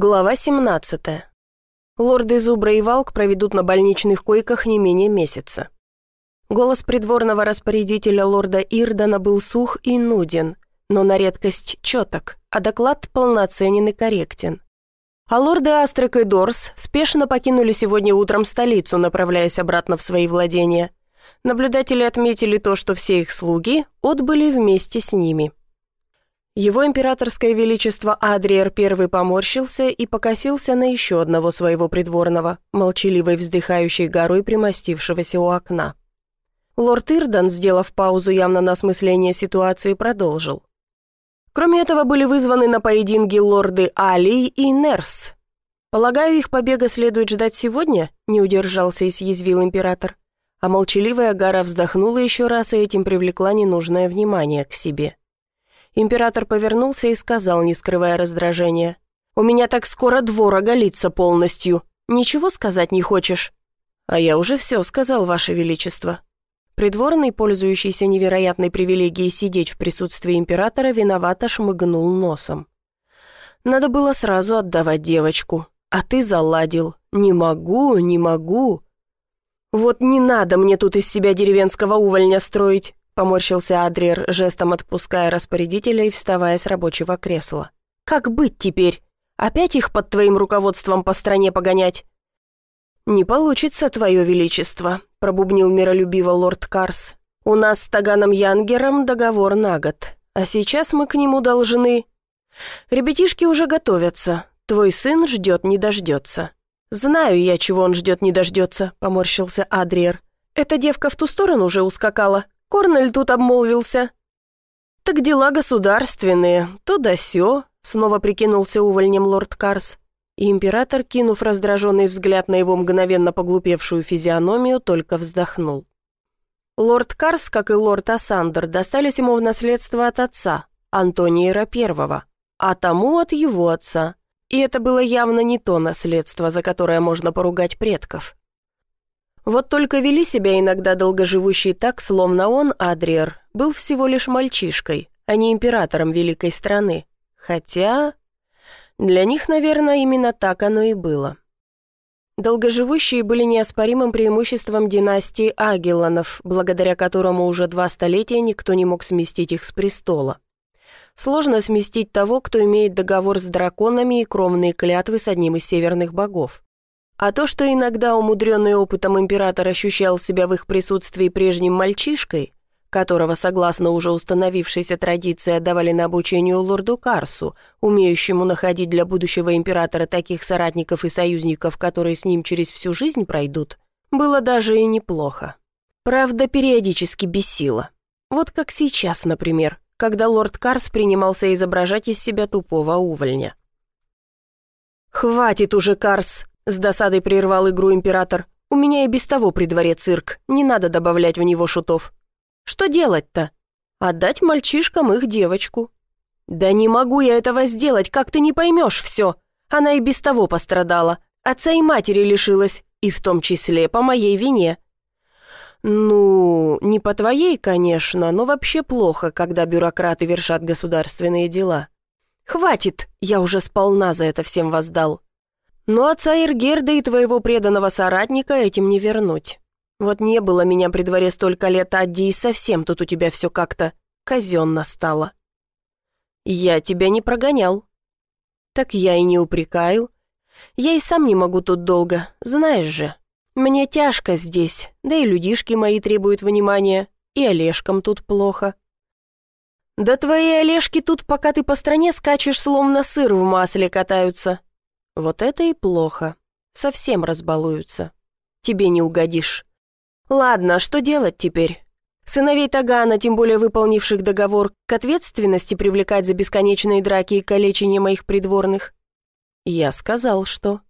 Глава 17. Лорды Зубра и Валк проведут на больничных койках не менее месяца. Голос придворного распорядителя лорда Ирдана был сух и нуден, но на редкость четок, а доклад полноценен и корректен. А лорды Астрек и Дорс спешно покинули сегодня утром столицу, направляясь обратно в свои владения. Наблюдатели отметили то, что все их слуги отбыли вместе с ними – его императорское величество Адриер I поморщился и покосился на еще одного своего придворного, молчаливой вздыхающей горой примостившегося у окна. Лорд Ирдан, сделав паузу явно на осмысление ситуации, продолжил. Кроме этого были вызваны на поединки лорды Али и Нерс. «Полагаю, их побега следует ждать сегодня?» – не удержался и съязвил император. А молчаливая гора вздохнула еще раз и этим привлекла ненужное внимание к себе. Император повернулся и сказал, не скрывая раздражения. «У меня так скоро двор оголится полностью. Ничего сказать не хочешь?» «А я уже все сказал, Ваше Величество». Придворный, пользующийся невероятной привилегией сидеть в присутствии императора, виновато шмыгнул носом. «Надо было сразу отдавать девочку. А ты заладил. Не могу, не могу». «Вот не надо мне тут из себя деревенского увольня строить. Поморщился Адриер, жестом отпуская распорядителя и вставая с рабочего кресла. «Как быть теперь? Опять их под твоим руководством по стране погонять?» «Не получится, твое величество», — пробубнил миролюбиво лорд Карс. «У нас с Таганом Янгером договор на год, а сейчас мы к нему должны...» «Ребятишки уже готовятся, твой сын ждет не дождется». «Знаю я, чего он ждет не дождется», — поморщился Адриер. «Эта девка в ту сторону уже ускакала, Корнель тут обмолвился. «Так дела государственные, то да сё», — снова прикинулся увольнем лорд Карс. И император, кинув раздраженный взгляд на его мгновенно поглупевшую физиономию, только вздохнул. Лорд Карс, как и лорд Ассандер, достались ему в наследство от отца, Антониера Первого, а тому от его отца. И это было явно не то наследство, за которое можно поругать предков. Вот только вели себя иногда долгоживущие так, словно он, Адриер, был всего лишь мальчишкой, а не императором великой страны. Хотя... Для них, наверное, именно так оно и было. Долгоживущие были неоспоримым преимуществом династии Агелланов, благодаря которому уже два столетия никто не мог сместить их с престола. Сложно сместить того, кто имеет договор с драконами и кровные клятвы с одним из северных богов. А то, что иногда умудренный опытом император ощущал себя в их присутствии прежним мальчишкой, которого, согласно уже установившейся традиции, отдавали на обучение лорду Карсу, умеющему находить для будущего императора таких соратников и союзников, которые с ним через всю жизнь пройдут, было даже и неплохо. Правда, периодически бесило. Вот как сейчас, например, когда лорд Карс принимался изображать из себя тупого увольня. «Хватит уже, Карс!» С досадой прервал игру император. «У меня и без того при дворе цирк, не надо добавлять в него шутов. Что делать-то? Отдать мальчишкам их девочку». «Да не могу я этого сделать, как ты не поймешь все. Она и без того пострадала. Отца и матери лишилась, и в том числе по моей вине». «Ну, не по твоей, конечно, но вообще плохо, когда бюрократы вершат государственные дела. Хватит, я уже сполна за это всем воздал. Но отца Иргерда и твоего преданного соратника этим не вернуть. Вот не было меня при дворе столько лет, Адди, и совсем тут у тебя все как-то казенно стало. Я тебя не прогонял. Так я и не упрекаю. Я и сам не могу тут долго, знаешь же. Мне тяжко здесь, да и людишки мои требуют внимания, и Олежкам тут плохо. Да твои Олежки тут, пока ты по стране скачешь, словно сыр в масле катаются. Вот это и плохо. Совсем разбалуются. Тебе не угодишь. Ладно, а что делать теперь? Сыновей Тагана, тем более выполнивших договор, к ответственности привлекать за бесконечные драки и калечение моих придворных? Я сказал, что...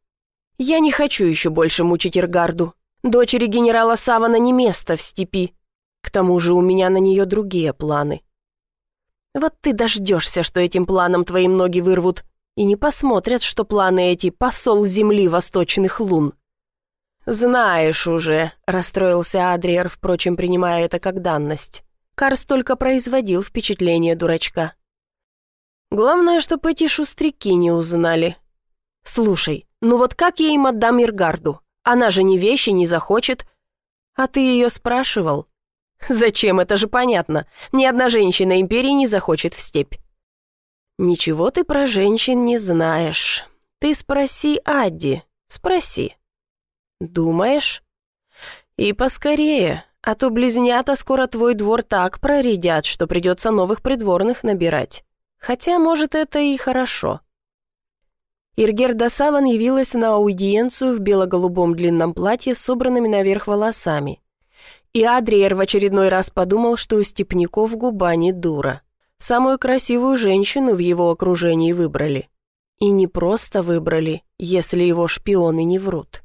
Я не хочу еще больше мучить Иргарду. Дочери генерала Савана не место в степи. К тому же у меня на нее другие планы. Вот ты дождешься, что этим планом твои ноги вырвут, и не посмотрят, что планы эти посол земли восточных лун. «Знаешь уже», — расстроился Адриер, впрочем, принимая это как данность. Карс только производил впечатление дурачка. «Главное, чтоб эти шустряки не узнали. Слушай, ну вот как я им отдам Иргарду? Она же ни вещи не захочет. А ты ее спрашивал? Зачем, это же понятно. Ни одна женщина Империи не захочет в степь. Ничего ты про женщин не знаешь. Ты спроси Адди, спроси. Думаешь? И поскорее, а то близнята скоро твой двор так проредят, что придется новых придворных набирать. Хотя, может, это и хорошо. Иргерда Саван явилась на аудиенцию в бело-голубом длинном платье с собранными наверх волосами. И Адриер в очередной раз подумал, что у степняков губа не дура. Самую красивую женщину в его окружении выбрали. И не просто выбрали, если его шпионы не врут.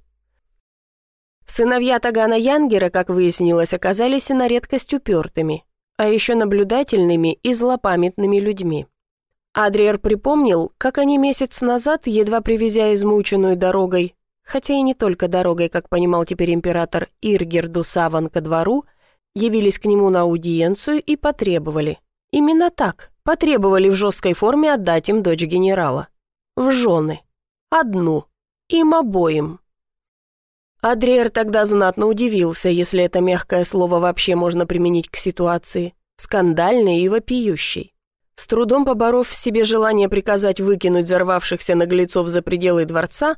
Сыновья Тагана Янгера, как выяснилось, оказались на редкость упертыми, а еще наблюдательными и злопамятными людьми. Адриер припомнил, как они месяц назад, едва привезя измученную дорогой, хотя и не только дорогой, как понимал теперь император Иргерду Саван ко двору, явились к нему на аудиенцию и потребовали. Именно так, потребовали в жесткой форме отдать им дочь генерала. В жены. Одну. Им обоим. Адриер тогда знатно удивился, если это мягкое слово вообще можно применить к ситуации, скандальной и вопиющей. С трудом поборов в себе желание приказать выкинуть взорвавшихся наглецов за пределы дворца,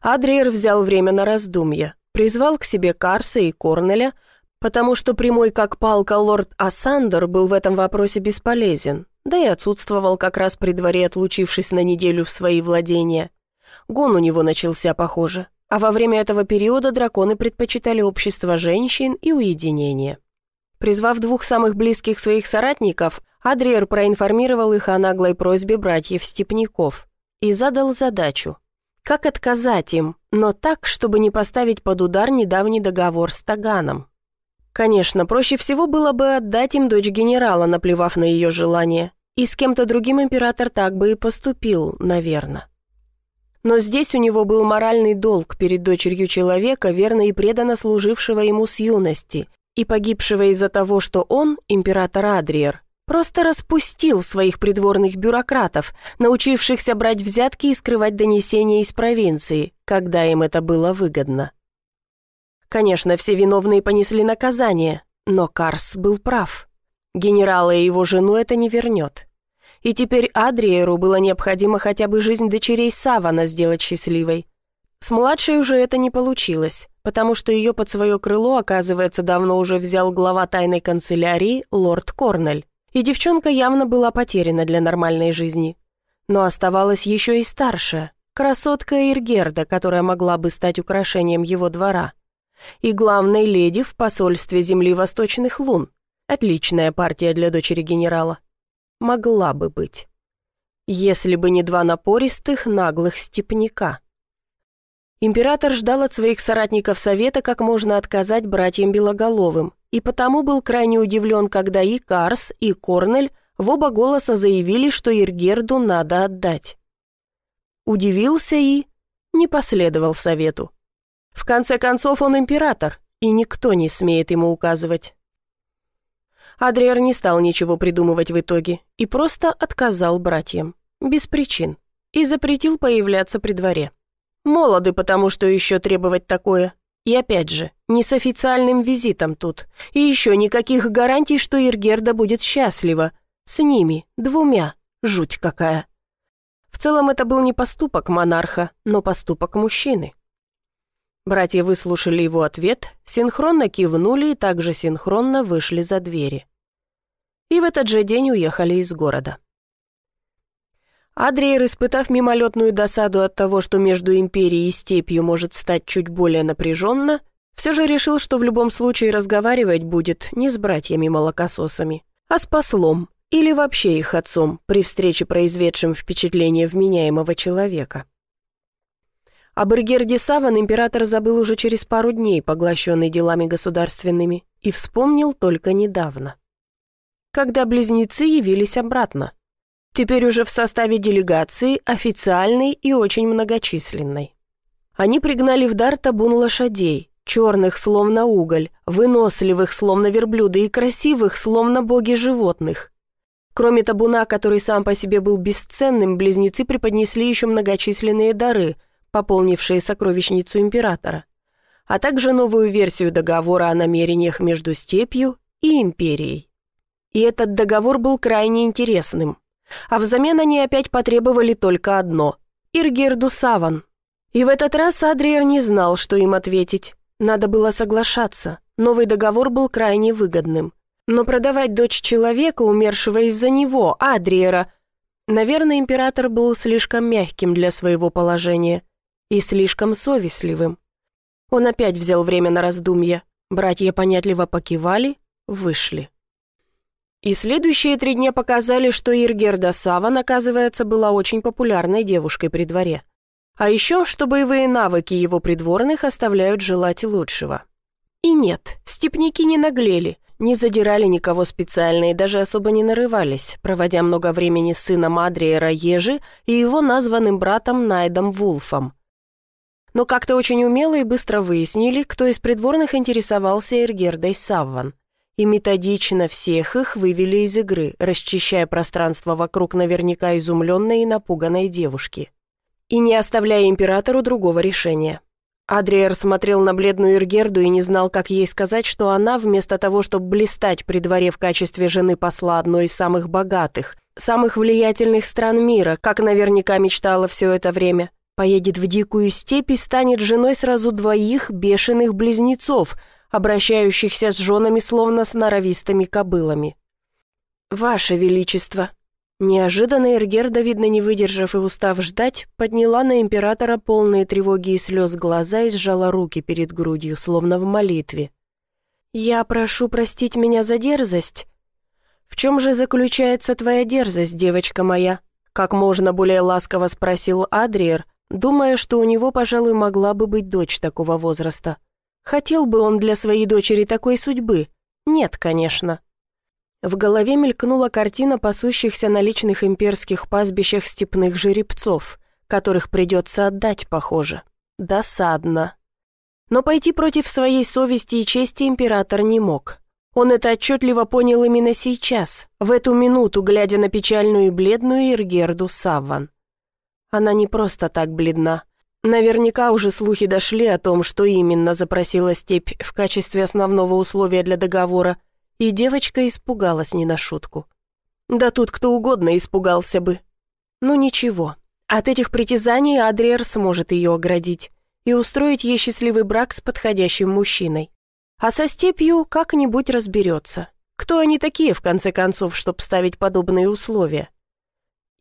Адриер взял время на раздумья, призвал к себе Карса и Корнеля, потому что прямой как палка лорд Ассандер был в этом вопросе бесполезен, да и отсутствовал как раз при дворе, отлучившись на неделю в свои владения. Гон у него начался, похоже, а во время этого периода драконы предпочитали общество женщин и уединение. Призвав двух самых близких своих соратников, Адриер проинформировал их о наглой просьбе братьев-степняков и задал задачу. Как отказать им, но так, чтобы не поставить под удар недавний договор с Таганом? Конечно, проще всего было бы отдать им дочь генерала, наплевав на ее желание. И с кем-то другим император так бы и поступил, наверное. Но здесь у него был моральный долг перед дочерью человека, верно и преданно служившего ему с юности, и погибшего из-за того, что он, император Адриер, Просто распустил своих придворных бюрократов, научившихся брать взятки и скрывать донесения из провинции, когда им это было выгодно. Конечно, все виновные понесли наказание, но Карс был прав. Генерала и его жену это не вернет. И теперь Адриеру было необходимо хотя бы жизнь дочерей Савана сделать счастливой. С младшей уже это не получилось, потому что ее под свое крыло, оказывается, давно уже взял глава тайной канцелярии лорд Корнель и девчонка явно была потеряна для нормальной жизни. Но оставалась еще и старшая, красотка Иргерда, которая могла бы стать украшением его двора. И главной леди в посольстве Земли Восточных Лун. Отличная партия для дочери генерала. Могла бы быть. Если бы не два напористых, наглых степняка. Император ждал от своих соратников совета, как можно отказать братьям Белоголовым, и потому был крайне удивлен, когда и Карс, и Корнель в оба голоса заявили, что Иргерду надо отдать. Удивился и не последовал совету. В конце концов, он император, и никто не смеет ему указывать. Адриар не стал ничего придумывать в итоге и просто отказал братьям, без причин, и запретил появляться при дворе. Молоды, потому что еще требовать такое, и опять же, не с официальным визитом тут. И еще никаких гарантий, что Иргерда будет счастлива. С ними, двумя. Жуть какая. В целом это был не поступок монарха, но поступок мужчины. Братья выслушали его ответ, синхронно кивнули и также синхронно вышли за двери. И в этот же день уехали из города. Адриер, испытав мимолетную досаду от того, что между империей и степью может стать чуть более напряженно, все же решил, что в любом случае разговаривать будет не с братьями-молокососами, а с послом или вообще их отцом при встрече, произведшим впечатление вменяемого человека. Об Иргерде Саван император забыл уже через пару дней, поглощенный делами государственными, и вспомнил только недавно. Когда близнецы явились обратно – теперь уже в составе делегации, официальной и очень многочисленной. Они пригнали в дар табун лошадей, черных, словно уголь, выносливых, словно верблюды, и красивых, словно боги животных. Кроме табуна, который сам по себе был бесценным, близнецы преподнесли еще многочисленные дары, пополнившие сокровищницу императора, а также новую версию договора о намерениях между степью и империей. И этот договор был крайне интересным. А взамен они опять потребовали только одно – Иргерду Саван. И в этот раз Адриер не знал, что им ответить. Надо было соглашаться. Новый договор был крайне выгодным. Но продавать дочь человека, умершего из-за него, Адриера... Наверное, император был слишком мягким для своего положения и слишком совестливым. Он опять взял время на раздумье. Братья понятливо покивали, вышли. И следующие три дня показали, что Иргерда Саван, оказывается, была очень популярной девушкой при дворе. А еще, что боевые навыки его придворных оставляют желать лучшего. И нет, степники не наглели, не задирали никого специально и даже особо не нарывались, проводя много времени с сыном Адриера Ежи и его названным братом Найдом Вулфом. Но как-то очень умело и быстро выяснили, кто из придворных интересовался Эргердой Савван – и методично всех их вывели из игры, расчищая пространство вокруг наверняка изумленной и напуганной девушки. И не оставляя императору другого решения. Адриер смотрел на бледную Иргерду и не знал, как ей сказать, что она, вместо того, чтобы блистать при дворе в качестве жены посла одной из самых богатых, самых влиятельных стран мира, как наверняка мечтала все это время, поедет в дикую степь и станет женой сразу двоих бешеных близнецов – обращающихся с женами словно с норовистыми кобылами. «Ваше Величество!» Неожиданно Эргерда, видно не выдержав и устав ждать, подняла на императора полные тревоги и слез глаза и сжала руки перед грудью, словно в молитве. «Я прошу простить меня за дерзость». «В чем же заключается твоя дерзость, девочка моя?» Как можно более ласково спросил Адриер, думая, что у него, пожалуй, могла бы быть дочь такого возраста. Хотел бы он для своей дочери такой судьбы? Нет, конечно. В голове мелькнула картина пасущихся на личных имперских пастбищах степных жеребцов, которых придется отдать, похоже. Досадно. Но пойти против своей совести и чести император не мог. Он это отчетливо понял именно сейчас, в эту минуту, глядя на печальную и бледную Иргерду Савван. Она не просто так бледна. Наверняка уже слухи дошли о том, что именно запросила степь в качестве основного условия для договора, и девочка испугалась не на шутку. Да тут кто угодно испугался бы. Ну ничего, от этих притязаний Адриер сможет ее оградить и устроить ей счастливый брак с подходящим мужчиной. А со степью как-нибудь разберется. Кто они такие, в конце концов, чтоб ставить подобные условия?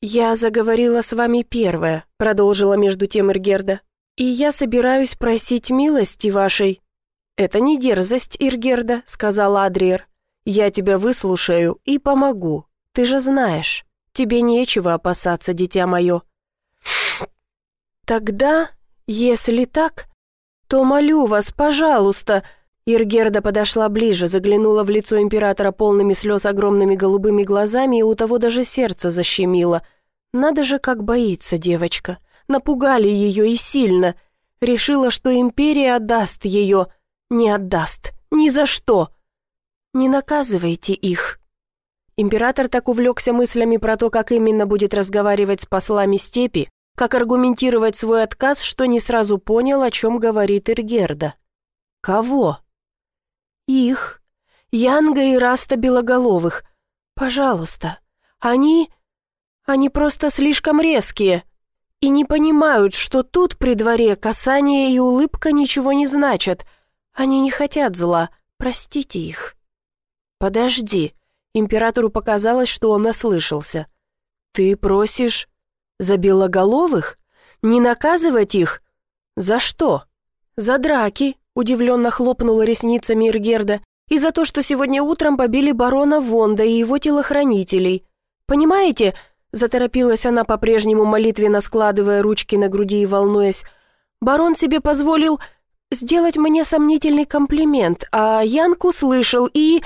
«Я заговорила с вами первая», — продолжила между тем Иргерда. «И я собираюсь просить милости вашей». «Это не дерзость, Иргерда», — сказала Адриер. «Я тебя выслушаю и помогу. Ты же знаешь, тебе нечего опасаться, дитя мое». «Тогда, если так, то молю вас, пожалуйста», Иргерда подошла ближе, заглянула в лицо императора полными слез огромными голубыми глазами, и у того даже сердце защемило. Надо же, как боится девочка. Напугали ее и сильно. Решила, что империя отдаст ее. Не отдаст. Ни за что. Не наказывайте их. Император так увлекся мыслями про то, как именно будет разговаривать с послами степи, как аргументировать свой отказ, что не сразу понял, о чем говорит Иргерда. Кого? Их. Янга и Раста Белоголовых. Пожалуйста. Они... Они просто слишком резкие и не понимают, что тут при дворе касание и улыбка ничего не значат. Они не хотят зла, простите их. Подожди, императору показалось, что он ослышался. Ты просишь за белоголовых? Не наказывать их? За что? За драки, Удивленно хлопнула ресницами Иргерда. «И за то, что сегодня утром побили барона Вонда и его телохранителей. Понимаете?» Заторопилась она по-прежнему молитвенно складывая ручки на груди и волнуясь. «Барон себе позволил сделать мне сомнительный комплимент, а Янку слышал, и...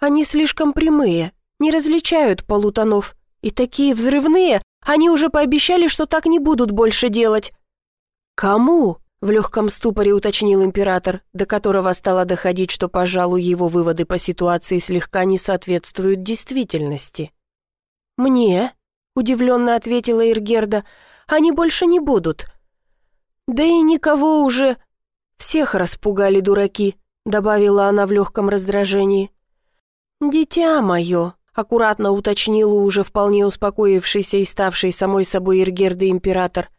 Они слишком прямые, не различают полутонов. И такие взрывные, они уже пообещали, что так не будут больше делать». «Кому?» В легком ступоре уточнил император, до которого стало доходить, что, пожалуй, его выводы по ситуации слегка не соответствуют действительности. «Мне?» — удивленно ответила Иргерда. «Они больше не будут». «Да и никого уже...» «Всех распугали дураки», — добавила она в легком раздражении. «Дитя мое», — аккуратно уточнила уже вполне успокоившийся и ставший самой собой Иргерда император,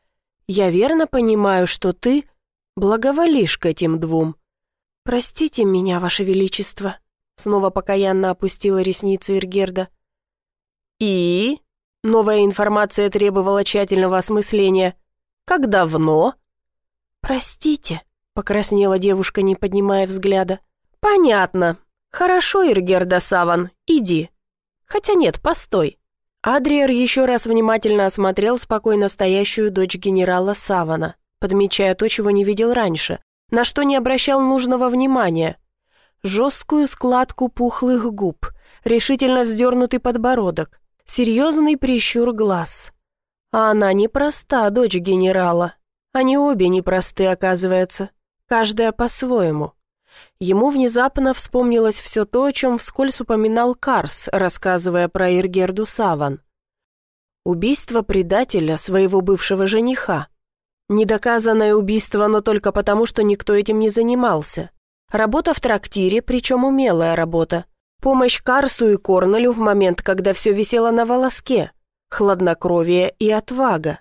«я верно понимаю, что ты благоволишь к этим двум». «Простите меня, Ваше Величество», — снова покаянно опустила ресницы Иргерда. «И?» — новая информация требовала тщательного осмысления. «Как давно?» «Простите», — покраснела девушка, не поднимая взгляда. «Понятно. Хорошо, Иргерда Саван, иди. Хотя нет, постой». Адриер еще раз внимательно осмотрел спокойно стоящую дочь генерала Савана, подмечая то, чего не видел раньше, на что не обращал нужного внимания. Жесткую складку пухлых губ, решительно вздернутый подбородок, серьезный прищур глаз. А она непроста, дочь генерала. Они обе непросты, оказывается, каждая по-своему. Ему внезапно вспомнилось все то, о чем вскользь упоминал Карс, рассказывая про Иргерду Саван. Убийство предателя, своего бывшего жениха. Недоказанное убийство, но только потому, что никто этим не занимался. Работа в трактире, причем умелая работа. Помощь Карсу и Корнелю в момент, когда все висело на волоске. Хладнокровие и отвага.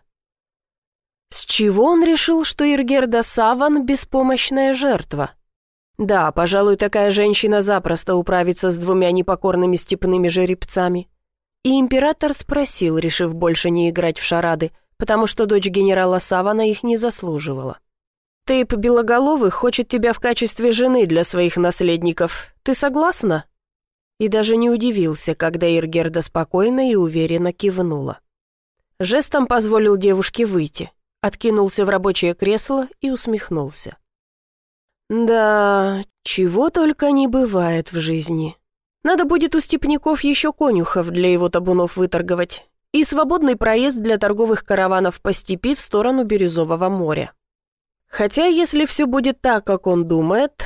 С чего он решил, что Иргерда Саван – беспомощная жертва? Да, пожалуй, такая женщина запросто управится с двумя непокорными степными жеребцами. И император спросил, решив больше не играть в шарады, потому что дочь генерала Савана их не заслуживала. «Тейп Белоголовый хочет тебя в качестве жены для своих наследников. Ты согласна?» И даже не удивился, когда Иргерда спокойно и уверенно кивнула. Жестом позволил девушке выйти откинулся в рабочее кресло и усмехнулся. «Да, чего только не бывает в жизни. Надо будет у степняков еще конюхов для его табунов выторговать и свободный проезд для торговых караванов по степи в сторону Бирюзового моря. Хотя, если все будет так, как он думает,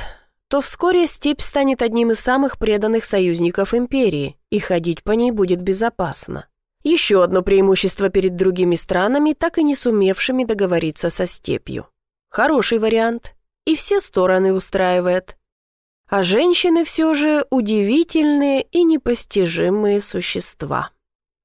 то вскоре степь станет одним из самых преданных союзников империи, и ходить по ней будет безопасно. Еще одно преимущество перед другими странами, так и не сумевшими договориться со степью. Хороший вариант. И все стороны устраивает. А женщины все же удивительные и непостижимые существа.